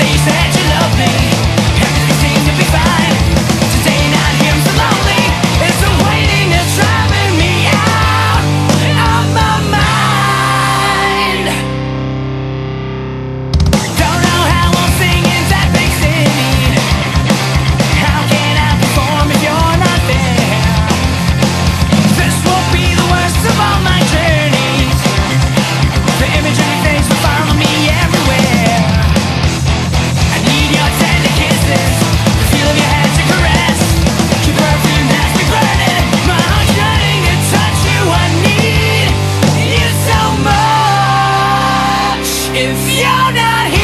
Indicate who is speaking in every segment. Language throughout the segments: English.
Speaker 1: They said you love me. you're not here.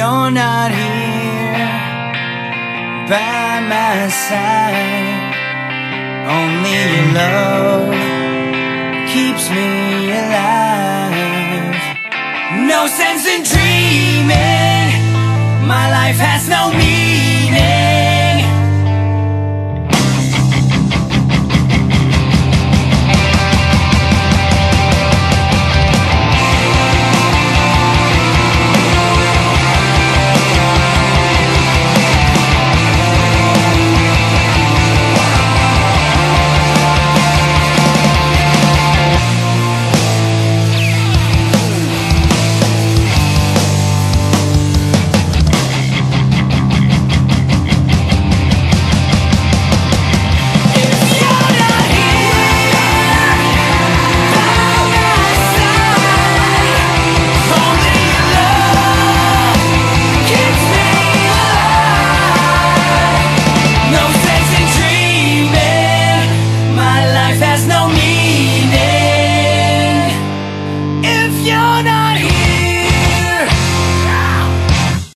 Speaker 1: Not here by my side. Only your love keeps me alive. No sense in dreaming. My life has no meaning. fast